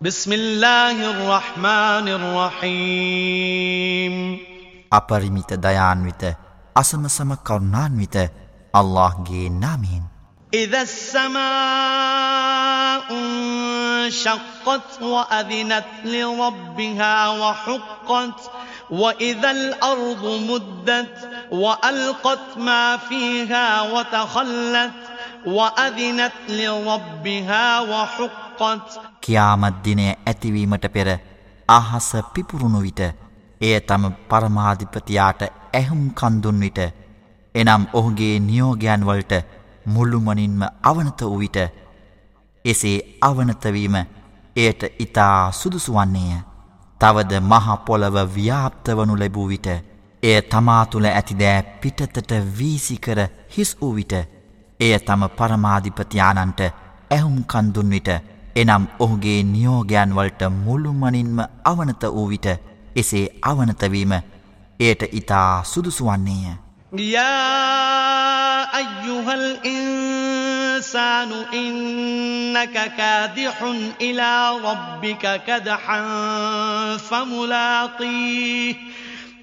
بسم الله الرحمن الرحيم. أبرميت ديان ويت أسم سم كرنان ويت الله جي نامين إذا السماء انشقت وأذنت لربها وحقت وإذا الأرض مدت وألقت ما فيها وتخلت وأذنت لربها وحقت. කියාමත් දිනය ඇතිවීමට පෙර අහස පිපුරුණු විට එය තම පරමාධිපතියාට ඇහුම් කන්දුන් විට එනම් ඔහුගේ නියෝගයන් වලට මුල්ලුමනින්ම අවනත වූ විට එසේ අවනතවීම එයට ඉතා සුදුසු වන්නේය. තවද මහපොළව ව්‍යාප්ත වනු ලැබූ විට එය තමා තුළ ඇතිදෑ පිටතට වීසිකර හිස් වූ විට එය තම පරමාධිපතියානන්ට ඇහුම් කන්දුන් විට එනම් ඔහුගේ නියෝගයන් වලට මුළුමනින්ම අවනත වූ විට එසේ අවනතවීම එයට ඉතා සුදුසු වන්නේය. يا أيها الإنسان إنك كادح إلى ربك كدحا فملاقيه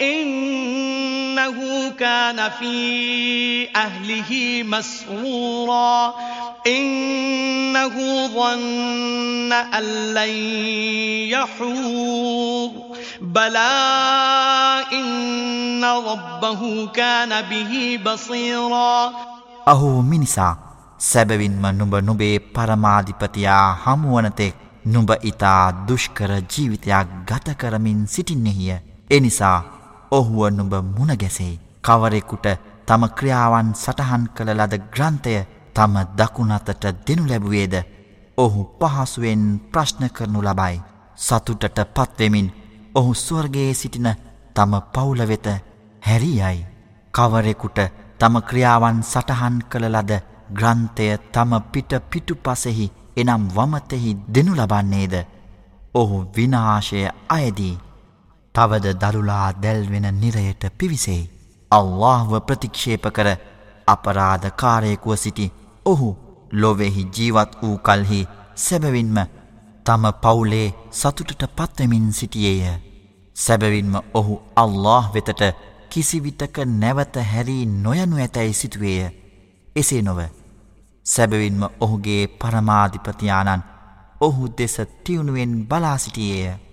إنه كان في أهله مسرورا إنه ظن أن لن يحور بلى إن ربه كان به بصيرا අහෝ මිනිසා සැබවින්ම නුඹ නුබේ පරමාධිපතියා හමුවනතෙක් නුඹ ඉතා දුෂ්කර ජීවිතයක් ගත කරමින් සිටින්නෙහිය. එනිසා ඔහුව නුඹ මුණගැසේ. කවරෙකුට තම ක්‍රියාවන් සටහන් කළ ලද ග්‍රන්ථය තම දකුණතට දෙනු ලැබුවේද. ඔහු පහසුවෙන් ප්‍රශ්න කරනු ලබයි. සතුටට පත්වෙමින් ඔහු ස්වර්ගයේ සිටින තම පවුලවෙත හැරියයි. කවරෙකුට තම ක්‍රියාවන් සටහන් කළ ලද ග්‍රන්ථය තම පිට පිටු පසෙහි එනම් වමතෙහි දෙනු ලබන්නේද. ඔහු විනාශය අයදී. තවද දරුලා දැල්වෙන නිරයට පිවිසෙයි. අල්لهව ප්‍රතික්ෂේප කර අපරාධ කාරයෙකුව සිටි ඔහු ලොවෙහි ජීවත් වූ කල්හි සැබවින්ම තම පවුලේ සතුටට පත්වමින් සිටියේය. සැබවින්ම ඔහු අල්له වෙතට කිසිවිටක නැවත හැරී නොයනු ඇතැයි සිතුවේය. එසේ නොව සැබවින්ම ඔහුගේ පරමාධිපතියානන් ඔහු දෙස තිවුණුවෙන් බලා සිටියේය.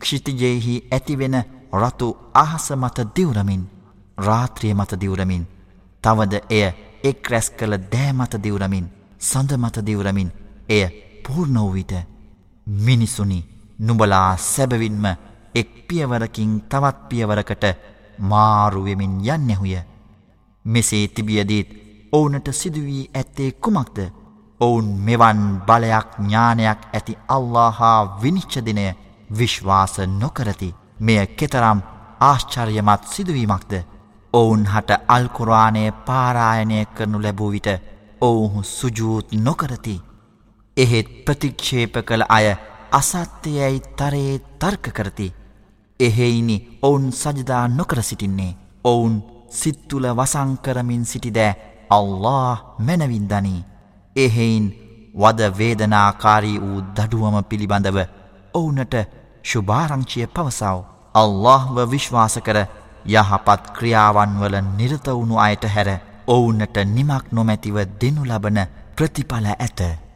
ක්ෂිතිජයෙහි ඇතිවෙන රතු අහස මත දිවරමින් රාත්‍රිය මත දිවරමින් තවද එය එක් රැස් කළ දෑ මත දිවරමින් සඳ මත දිවරමින් එය පූර්ණ වූ විට මිනිසුනි නුබලා සැබවින්ම එක් පියවරකින් තවත් පියවරකට මාරුවෙමින් යන්නෙහුය මෙසේ තිබියදීත් ඔවුනට සිදුවී ඇත්තේ කුමක්ද? ඔවුන් මෙවන් බලයක් ඥානයක් ඇති අල්ලාහා විනිශ්චදිනය විශ්වාස නොකරති. මෙය කෙතරම් ආශ්චර්යමත් සිදුවීමක්ද? ඔවුන් හට අල්කුරවානය පාරායනය කරනු ලැබූ විට ඔවුහු සුජූත් නොකරති. එහෙත් ප්‍රතික්ෂේප කළ අය අසත්‍යයයි තරයේ තර්ක කරති. එහෙයිනි ඔවුන් සජදා නොකර සිටින්නේ. ඔවුන් සිත්තුල වසංකරමින් සිටිදෑ අල්له මැනවින්දනී එහෙයින් වද වේදනාකාරී වූ දඩුවම පිළිබඳව ඔවුනට ශුභාරංචිය පවසව. අල්لهව විශ්වාස කර යහපත් ක්‍රියාවන් වල නිරත වුණු අයට හැර ඔවුන්නට නිමක් නොමැතිව දෙනු ලබන ප්‍රතිඵල ඇත.